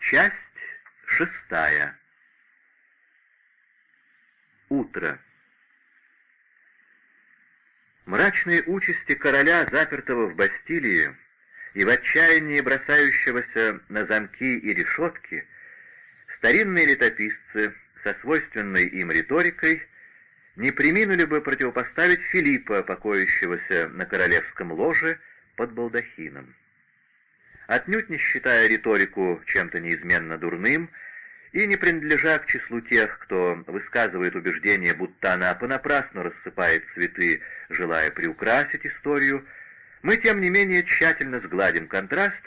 Часть шестая. Утро. Мрачные участи короля, запертого в Бастилии, и в отчаянии бросающегося на замки и решетки, старинные летописцы со свойственной им риторикой не приминули бы противопоставить Филиппа, покоящегося на королевском ложе под балдахином. Отнюдь не считая риторику чем-то неизменно дурным и не принадлежа к числу тех, кто высказывает убеждение, будто она понапрасну рассыпает цветы, желая приукрасить историю, мы, тем не менее, тщательно сгладим контраст,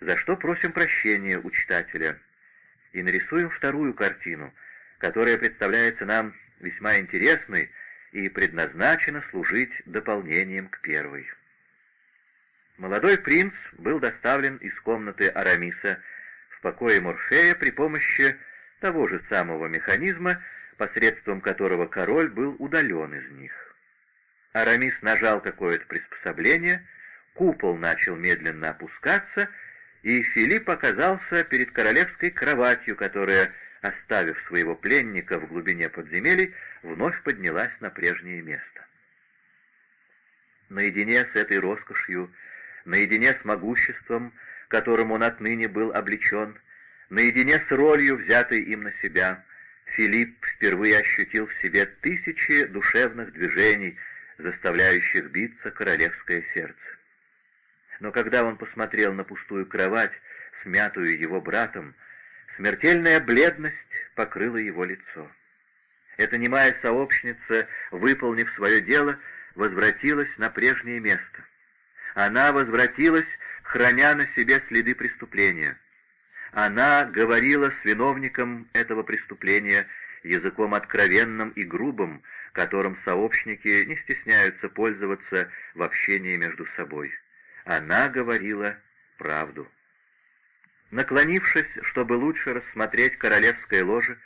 за что просим прощения у читателя, и нарисуем вторую картину, которая представляется нам весьма интересной и предназначена служить дополнением к первой. Молодой принц был доставлен из комнаты Арамиса в покое Морфея при помощи того же самого механизма, посредством которого король был удален из них. Арамис нажал какое-то приспособление, купол начал медленно опускаться, и Филипп оказался перед королевской кроватью, которая оставив своего пленника в глубине подземелий, вновь поднялась на прежнее место. Наедине с этой роскошью, наедине с могуществом, которым он отныне был облечен, наедине с ролью, взятой им на себя, Филипп впервые ощутил в себе тысячи душевных движений, заставляющих биться королевское сердце. Но когда он посмотрел на пустую кровать, смятую его братом, Смертельная бледность покрыла его лицо. Эта немая сообщница, выполнив свое дело, возвратилась на прежнее место. Она возвратилась, храня на себе следы преступления. Она говорила с виновником этого преступления языком откровенным и грубым, которым сообщники не стесняются пользоваться в общении между собой. Она говорила правду. Наклонившись, чтобы лучше рассмотреть королевское ложе,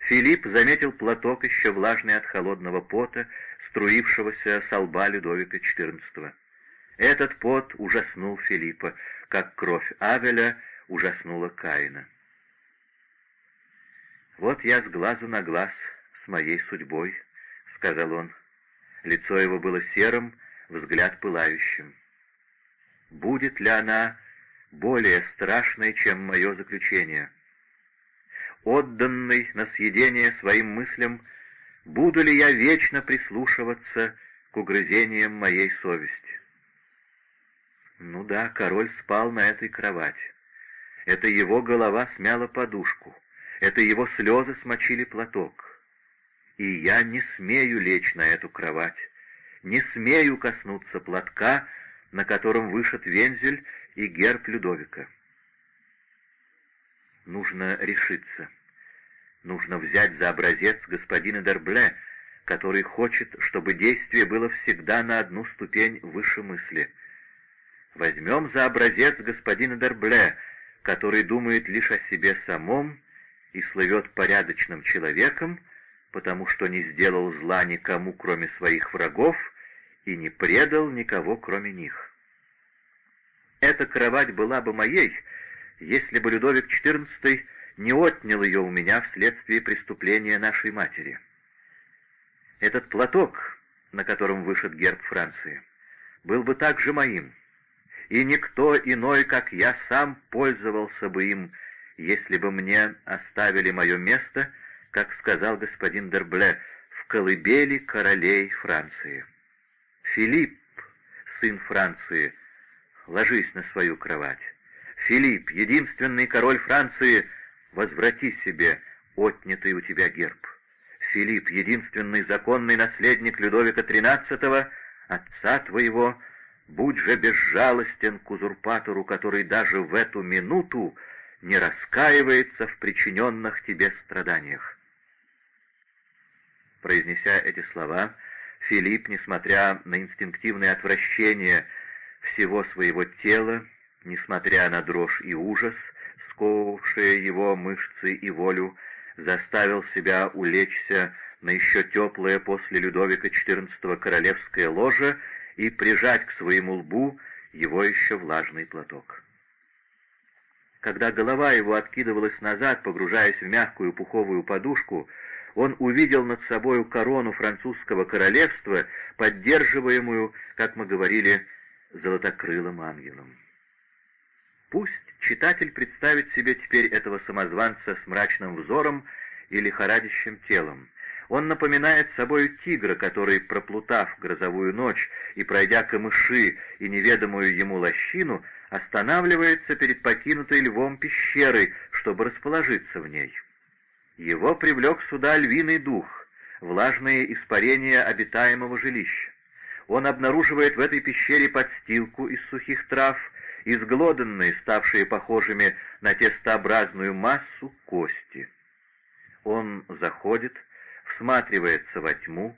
Филипп заметил платок, еще влажный от холодного пота, струившегося с лба Людовика XIV. Этот пот ужаснул Филиппа, как кровь Авеля ужаснула Каина. «Вот я с глазу на глаз с моей судьбой», — сказал он. Лицо его было серым, взгляд пылающим. «Будет ли она более страшной, чем мое заключение. Отданный на съедение своим мыслям, буду ли я вечно прислушиваться к угрызениям моей совести? Ну да, король спал на этой кровати. Это его голова смяла подушку, это его слезы смочили платок. И я не смею лечь на эту кровать, не смею коснуться платка, на котором вышит вензель и герб Людовика. Нужно решиться. Нужно взять за образец господина Дербле, который хочет, чтобы действие было всегда на одну ступень выше мысли. Возьмем за образец господина Дербле, который думает лишь о себе самом и слывет порядочным человеком, потому что не сделал зла никому, кроме своих врагов, и не предал никого, кроме них. Эта кровать была бы моей, если бы Людовик XIV не отнял ее у меня вследствие преступления нашей матери. Этот платок, на котором вышит герб Франции, был бы также моим, и никто иной, как я сам, пользовался бы им, если бы мне оставили мое место, как сказал господин Дербле, в колыбели королей Франции. Филипп, сын Франции, — ложись на свою кровать. Филипп, единственный король Франции, возврати себе отнятый у тебя герб. Филипп, единственный законный наследник Людовика XIII, отца твоего, будь же безжалостен к узурпатору, который даже в эту минуту не раскаивается в причиненных тебе страданиях. Произнеся эти слова, Филипп, несмотря на инстинктивное отвращение всего своего тела, несмотря на дрожь и ужас, сковывавшие его мышцы и волю, заставил себя улечься на еще теплое после Людовика XIV королевское ложе и прижать к своему лбу его еще влажный платок. когда голова его откидывалась назад, погружаясь в мягкую пуховую подушку, он увидел над собою корону французского королевства, поддерживаемую, как мы говорили, золотокрылым ангелом. Пусть читатель представит себе теперь этого самозванца с мрачным взором и лихорадящим телом. Он напоминает собой тигра, который, проплутав грозовую ночь и пройдя камыши и неведомую ему лощину, останавливается перед покинутой львом пещерой, чтобы расположиться в ней. Его привлек сюда львиный дух, влажные испарения обитаемого жилища. Он обнаруживает в этой пещере подстилку из сухих трав, изглоданные, ставшие похожими на тестообразную массу, кости. Он заходит, всматривается во тьму,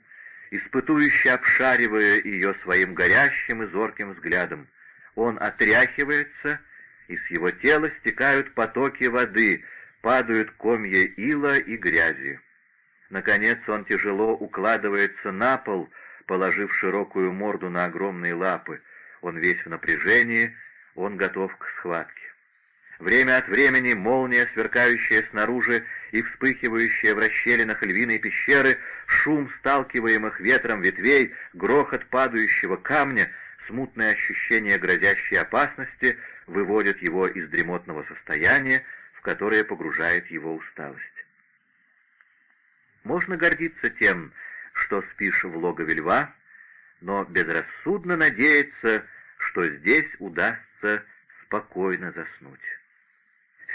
испытующе обшаривая ее своим горящим и зорким взглядом. Он отряхивается, и с его тела стекают потоки воды, падают комья ила и грязи. Наконец он тяжело укладывается на пол, положив широкую морду на огромные лапы. Он весь в напряжении, он готов к схватке. Время от времени молния, сверкающая снаружи и вспыхивающая в расщелинах львиной пещеры, шум сталкиваемых ветром ветвей, грохот падающего камня, смутное ощущение грозящей опасности выводят его из дремотного состояния, в которое погружает его усталость. Можно гордиться тем, что спишь в логове льва, но безрассудно надеяться, что здесь удастся спокойно заснуть.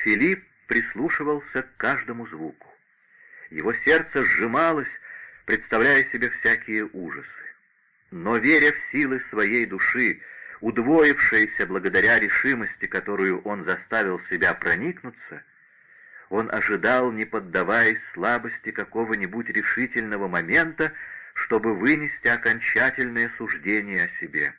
Филипп прислушивался к каждому звуку. Его сердце сжималось, представляя себе всякие ужасы. Но, веря в силы своей души, удвоившейся благодаря решимости, которую он заставил себя проникнуться, он ожидал, не поддаваясь слабости какого-нибудь решительного момента, чтобы вынести окончательное суждение о себе.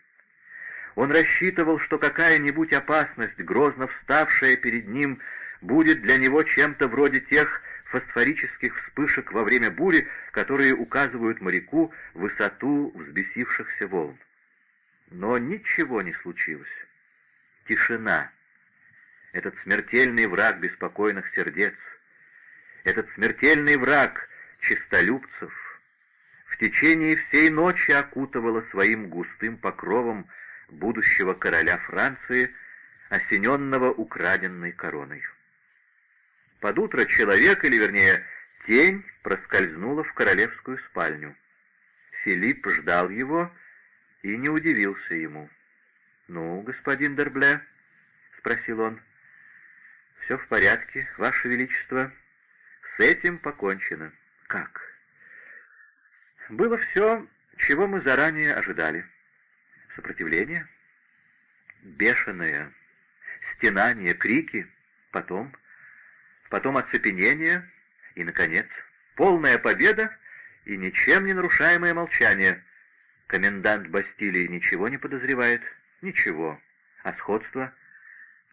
Он рассчитывал, что какая-нибудь опасность, грозно вставшая перед ним, будет для него чем-то вроде тех фосфорических вспышек во время бури, которые указывают моряку высоту взбесившихся волн. Но ничего не случилось. Тишина. Этот смертельный враг беспокойных сердец. Этот смертельный враг чистолюбцев в течение всей ночи окутывала своим густым покровом будущего короля Франции, осененного украденной короной. Под утро человек, или вернее тень, проскользнула в королевскую спальню. Филипп ждал его и не удивился ему. «Ну, господин Дербле?» — спросил он. «Все в порядке, Ваше Величество. С этим покончено». «Как?» «Было все, чего мы заранее ожидали». Сопротивление? Бешеное. Стенание, крики. Потом... Потом оцепенение. И, наконец, полная победа и ничем не нарушаемое молчание. Комендант Бастилии ничего не подозревает. Ничего. А сходство?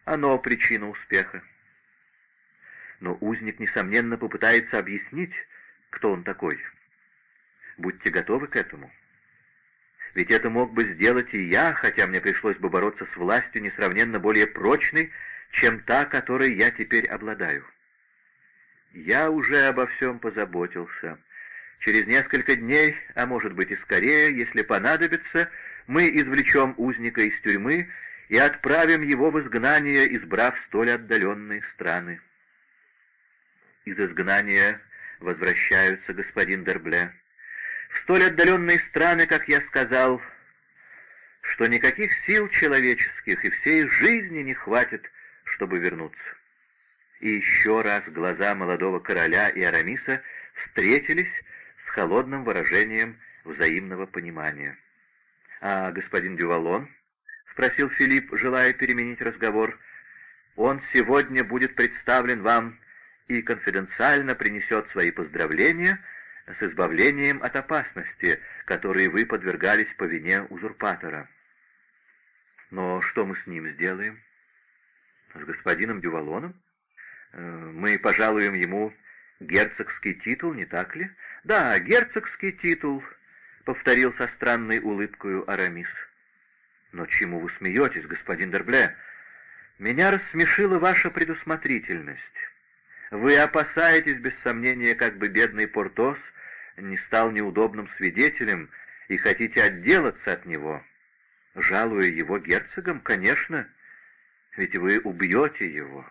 Оно причина успеха. Но узник, несомненно, попытается объяснить, кто он такой. Будьте готовы к этому. Ведь это мог бы сделать и я, хотя мне пришлось бы бороться с властью несравненно более прочной, чем та, которой я теперь обладаю. Я уже обо всем позаботился. Через несколько дней, а может быть и скорее, если понадобится, мы извлечем узника из тюрьмы и отправим его в изгнание, избрав столь отдаленные страны. Из изгнания возвращаются, господин Дербле столь отдаленные страны, как я сказал, что никаких сил человеческих и всей жизни не хватит, чтобы вернуться. И еще раз глаза молодого короля и Арамиса встретились с холодным выражением взаимного понимания. «А господин Дювалон?» — спросил Филипп, желая переменить разговор. «Он сегодня будет представлен вам и конфиденциально принесет свои поздравления», с избавлением от опасности, которой вы подвергались по вине узурпатора. Но что мы с ним сделаем? С господином Дювалоном? Э, мы пожалуем ему герцогский титул, не так ли? Да, герцогский титул, — повторил со странной улыбкою Арамис. Но чему вы смеетесь, господин Дербле? Меня рассмешила ваша предусмотрительность. Вы опасаетесь, без сомнения, как бы бедный Портос не стал неудобным свидетелем и хотите отделаться от него. Жалуя его герцогом, конечно, ведь вы убьете его.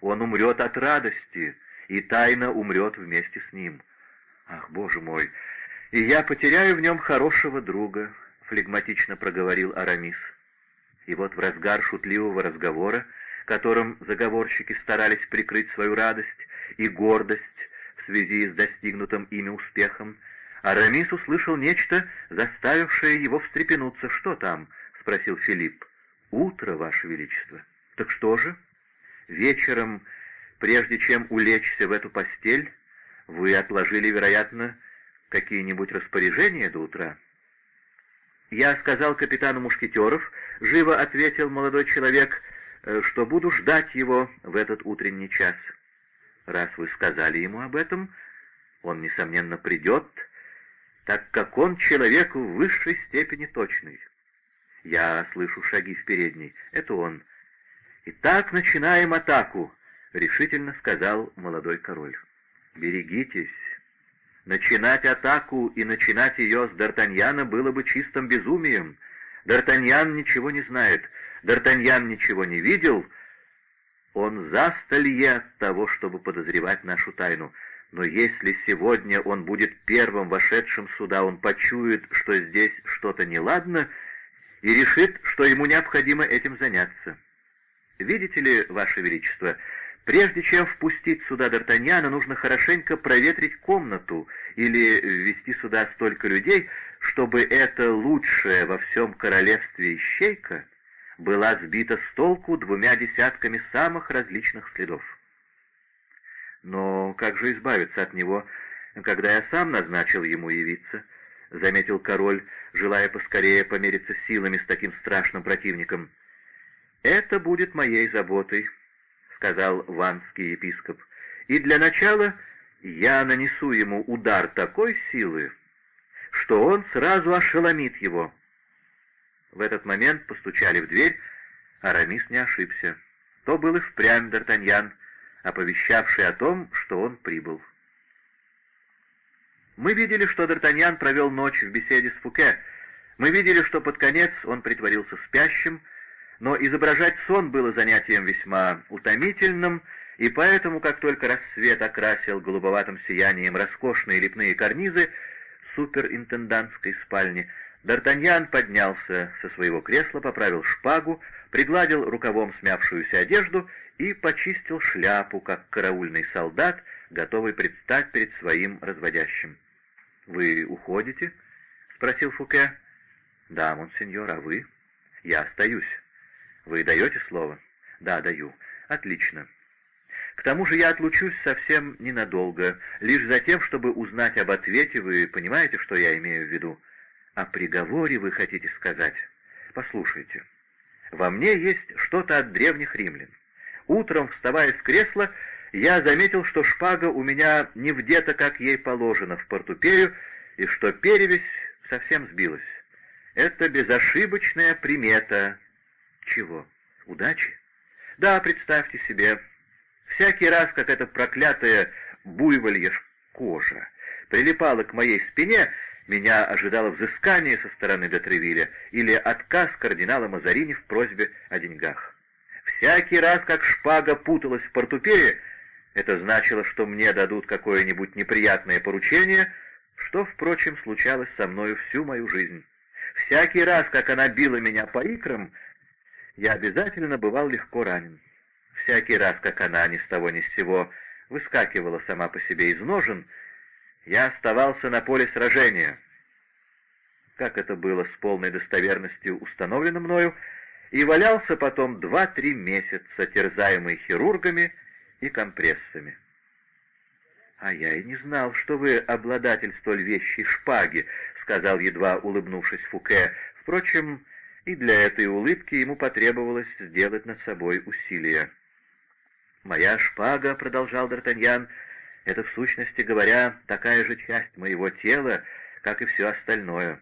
Он умрет от радости, и тайно умрет вместе с ним. Ах, боже мой, и я потеряю в нем хорошего друга, — флегматично проговорил Арамис. И вот в разгар шутливого разговора, которым заговорщики старались прикрыть свою радость и гордость в связи с достигнутым ими успехом, Арамис услышал нечто, заставившее его встрепенуться. «Что там?» — спросил Филипп. «Утро, Ваше Величество». «Так что же?» «Вечером, прежде чем улечься в эту постель, вы отложили, вероятно, какие-нибудь распоряжения до утра?» «Я сказал капитану Мушкетеров», — живо ответил молодой человек, «э, «что буду ждать его в этот утренний час. Раз вы сказали ему об этом, он, несомненно, придет, так как он человек в высшей степени точный. Я слышу шаги в передней. Это он. «Итак, начинаем атаку», — решительно сказал молодой король. «Берегитесь». Начинать атаку и начинать ее с Д'Артаньяна было бы чистым безумием. Д'Артаньян ничего не знает, Д'Артаньян ничего не видел. Он застолье от того, чтобы подозревать нашу тайну. Но если сегодня он будет первым вошедшим сюда, он почует, что здесь что-то неладно, и решит, что ему необходимо этим заняться. Видите ли, Ваше Величество, прежде чем впустить сюда Д'Артаньяна, нужно хорошенько проветрить комнату или ввести сюда столько людей, чтобы эта лучшая во всем королевстве ищейка была сбита с толку двумя десятками самых различных следов. Но как же избавиться от него, когда я сам назначил ему явиться? — заметил король, желая поскорее помериться силами с таким страшным противником. «Это будет моей заботой», — сказал ванский епископ. «И для начала я нанесу ему удар такой силы, что он сразу ошеломит его». В этот момент постучали в дверь, Арамис не ошибся. То был и впрямь Д'Артаньян, оповещавший о том, что он прибыл. Мы видели, что Д'Артаньян провел ночь в беседе с Фуке. Мы видели, что под конец он притворился спящим, но изображать сон было занятием весьма утомительным, и поэтому, как только рассвет окрасил голубоватым сиянием роскошные лепные карнизы суперинтендантской спальни, Д'Артаньян поднялся со своего кресла, поправил шпагу, пригладил рукавом смявшуюся одежду и почистил шляпу, как караульный солдат, готовый предстать перед своим разводящим. «Вы уходите?» — спросил Фуке. «Да, монсеньор, а вы?» «Я остаюсь. Вы даете слово?» «Да, даю. Отлично. К тому же я отлучусь совсем ненадолго, лишь за тем, чтобы узнать об ответе, вы понимаете, что я имею в виду? О приговоре вы хотите сказать? Послушайте, во мне есть что-то от древних римлян. Утром, вставая с кресла, я заметил, что шпага у меня не вдета, как ей положено, в портупею, и что перевесь совсем сбилась. Это безошибочная примета. Чего? Удачи? Да, представьте себе, всякий раз, как эта проклятая буйволья кожа прилипала к моей спине, меня ожидало взыскание со стороны Детревиля или отказ кардинала Мазарини в просьбе о деньгах. Всякий раз, как шпага путалась в портупее, это значило, что мне дадут какое-нибудь неприятное поручение, что, впрочем, случалось со мною всю мою жизнь. Всякий раз, как она била меня по икрам, я обязательно бывал легко ранен. Всякий раз, как она ни с того ни с сего выскакивала сама по себе из ножен, я оставался на поле сражения. Как это было с полной достоверностью установлено мною, и валялся потом два-три месяца, терзаемый хирургами и компрессами. «А я и не знал, что вы обладатель столь вещей шпаги», — сказал, едва улыбнувшись Фуке. Впрочем, и для этой улыбки ему потребовалось сделать над собой усилие. «Моя шпага», — продолжал Д'Артаньян, — «это, в сущности говоря, такая же часть моего тела, как и все остальное.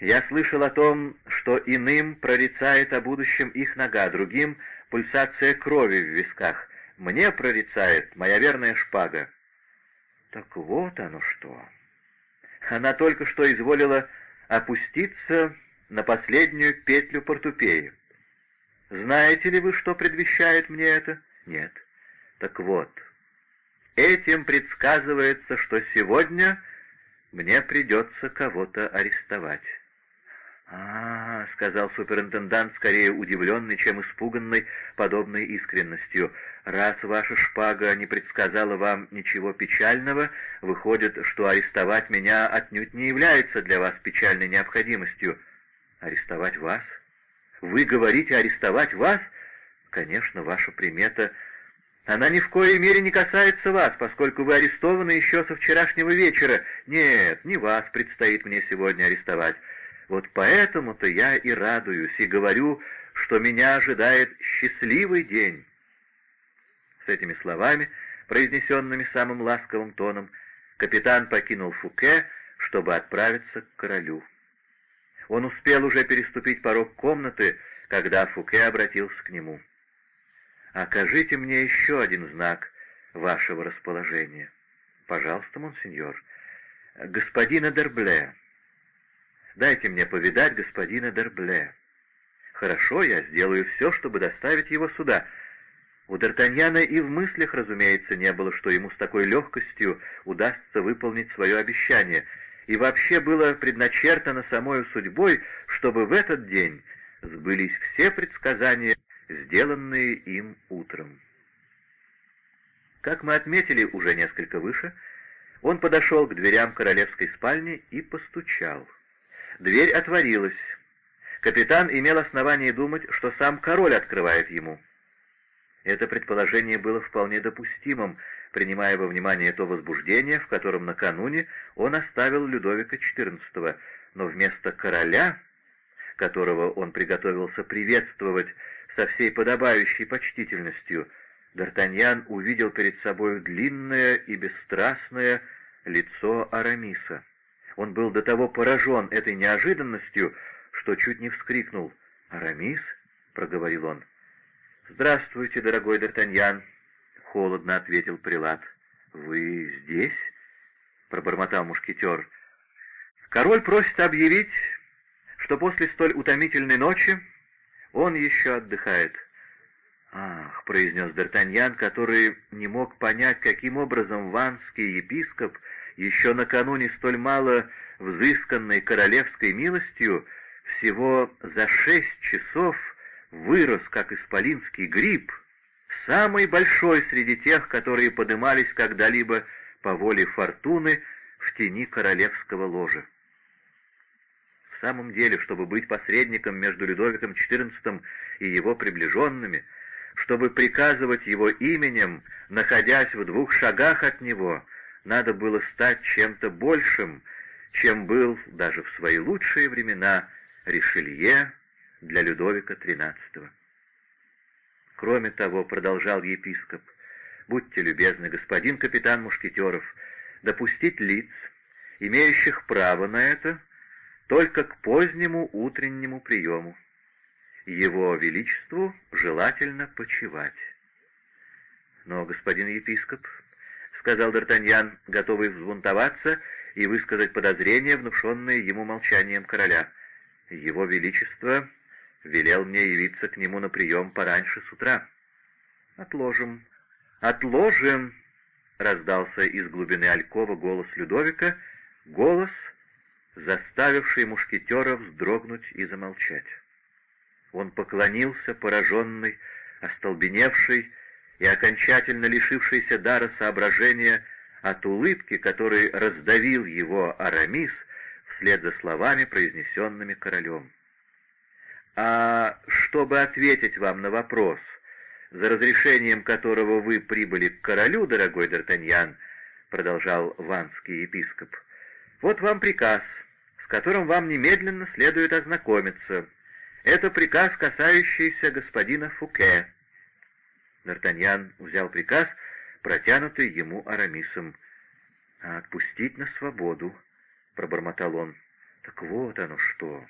Я слышал о том, что иным прорицает о будущем их нога, другим пульсация крови в висках. Мне прорицает моя верная шпага. Так вот оно что. Она только что изволила опуститься на последнюю петлю портупеи. Знаете ли вы, что предвещает мне это? Нет. Так вот, этим предсказывается, что сегодня мне придется кого-то арестовать. «А, — сказал суперинтендант, скорее удивленный, чем испуганный подобной искренностью, — раз ваша шпага не предсказала вам ничего печального, выходит, что арестовать меня отнюдь не является для вас печальной необходимостью. Арестовать вас? Вы говорите арестовать вас? Конечно, ваша примета... Она ни в коей мере не касается вас, поскольку вы арестованы еще со вчерашнего вечера. Нет, не вас предстоит мне сегодня арестовать. Вот поэтому-то я и радуюсь, и говорю, что меня ожидает счастливый день. С этими словами, произнесенными самым ласковым тоном, капитан покинул Фуке, чтобы отправиться к королю. Он успел уже переступить порог комнаты, когда Фуке обратился к нему. «Окажите мне еще один знак вашего расположения». «Пожалуйста, монсеньор». «Господина Дербле». Дайте мне повидать господина Дербле. Хорошо, я сделаю все, чтобы доставить его сюда. У Д'Артаньяна и в мыслях, разумеется, не было, что ему с такой легкостью удастся выполнить свое обещание, и вообще было предначертано самою судьбой, чтобы в этот день сбылись все предсказания, сделанные им утром. Как мы отметили уже несколько выше, он подошел к дверям королевской спальни и постучал. Дверь отворилась. Капитан имел основание думать, что сам король открывает ему. Это предположение было вполне допустимым, принимая во внимание то возбуждение, в котором накануне он оставил Людовика XIV, но вместо короля, которого он приготовился приветствовать со всей подобающей почтительностью, Д'Артаньян увидел перед собой длинное и бесстрастное лицо Арамиса. Он был до того поражен этой неожиданностью, что чуть не вскрикнул. «Арамис?» — проговорил он. «Здравствуйте, дорогой Д'Артаньян», — холодно ответил прилад. «Вы здесь?» — пробормотал мушкетер. «Король просит объявить, что после столь утомительной ночи он еще отдыхает». «Ах», — произнес Д'Артаньян, который не мог понять, каким образом ванский епископ еще накануне столь мало взысканной королевской милостью, всего за шесть часов вырос, как исполинский гриб, самый большой среди тех, которые подымались когда-либо по воле фортуны в тени королевского ложа. В самом деле, чтобы быть посредником между Людовиком XIV и его приближенными, чтобы приказывать его именем, находясь в двух шагах от него — надо было стать чем-то большим, чем был даже в свои лучшие времена Ришелье для Людовика XIII. Кроме того, продолжал епископ, будьте любезны, господин капитан Мушкетеров, допустить лиц, имеющих право на это, только к позднему утреннему приему. Его Величеству желательно почевать. Но, господин епископ, — сказал Д'Артаньян, готовый взбунтоваться и высказать подозрения, внушенные ему молчанием короля. «Его Величество велел мне явиться к нему на прием пораньше с утра». «Отложим, отложим!» — раздался из глубины Алькова голос Людовика, голос, заставивший мушкетера вздрогнуть и замолчать. Он поклонился, пораженный, остолбеневший, и окончательно лишившийся дара соображения от улыбки, который раздавил его Арамис вслед за словами, произнесенными королем. «А чтобы ответить вам на вопрос, за разрешением которого вы прибыли к королю, дорогой Д'Артаньян, — продолжал ванский епископ, — вот вам приказ, которым вам немедленно следует ознакомиться. Это приказ, касающийся господина Фуке». Д'Артаньян взял приказ, протянутый ему Арамисом. «А «Отпустить на свободу», — пробормотал он. «Так вот оно что».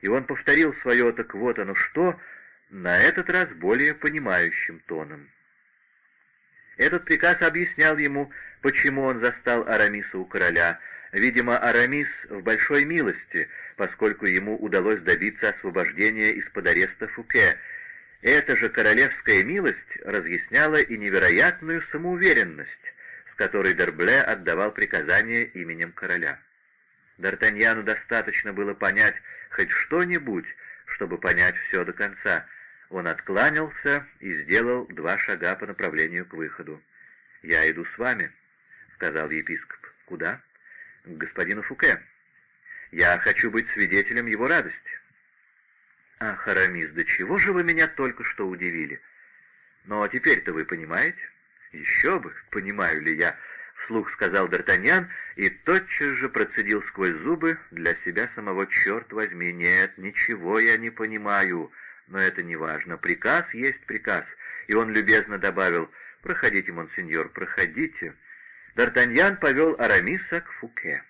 И он повторил свое «так вот оно что», на этот раз более понимающим тоном. Этот приказ объяснял ему, почему он застал Арамиса у короля. Видимо, Арамис в большой милости, поскольку ему удалось добиться освобождения из-под ареста Фуке. Эта же королевская милость разъясняла и невероятную самоуверенность, с которой Дербле отдавал приказания именем короля. Д'Артаньяну достаточно было понять хоть что-нибудь, чтобы понять все до конца. Он откланялся и сделал два шага по направлению к выходу. «Я иду с вами», — сказал епископ. «Куда?» «К господину Фуке. Я хочу быть свидетелем его радости». «Ах, Арамис, до чего же вы меня только что удивили? Но теперь-то вы понимаете?» «Еще бы, понимаю ли я», — вслух сказал Д'Артаньян и тотчас же процедил сквозь зубы для себя самого «Черт возьми, нет, ничего я не понимаю» но это не важно. Приказ есть приказ. И он любезно добавил, «Проходите, монсеньор, проходите». Д'Артаньян повел Арамиса к Фуке.